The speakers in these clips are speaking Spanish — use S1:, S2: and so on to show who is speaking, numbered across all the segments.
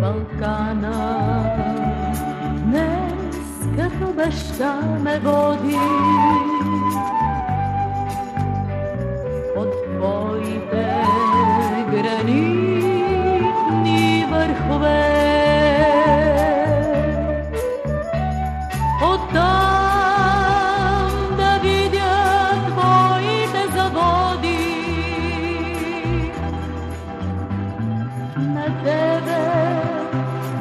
S1: Balkana. Ne, kako me vodi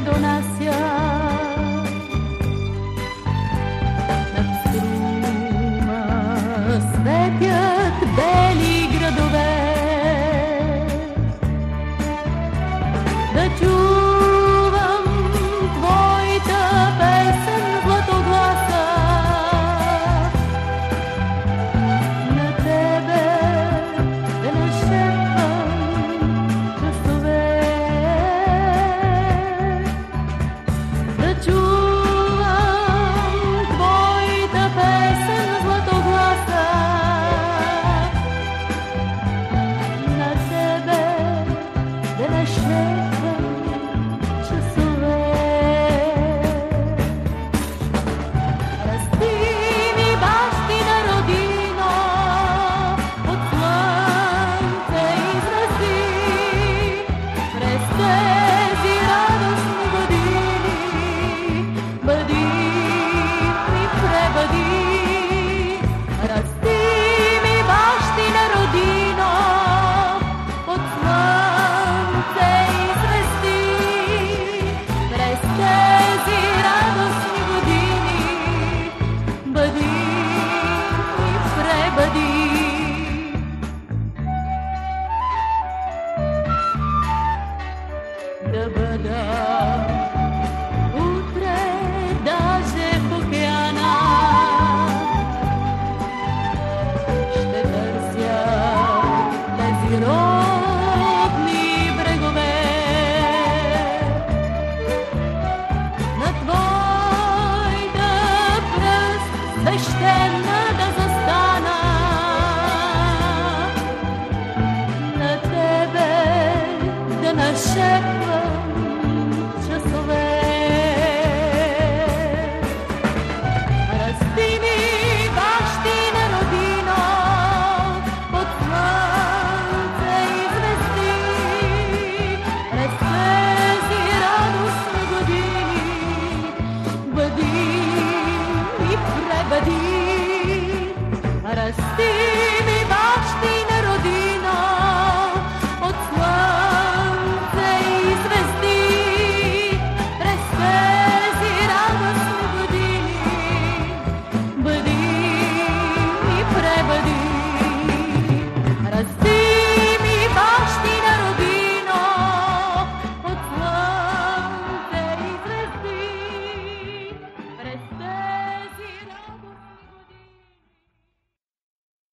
S1: Indonesia. Nafsu mas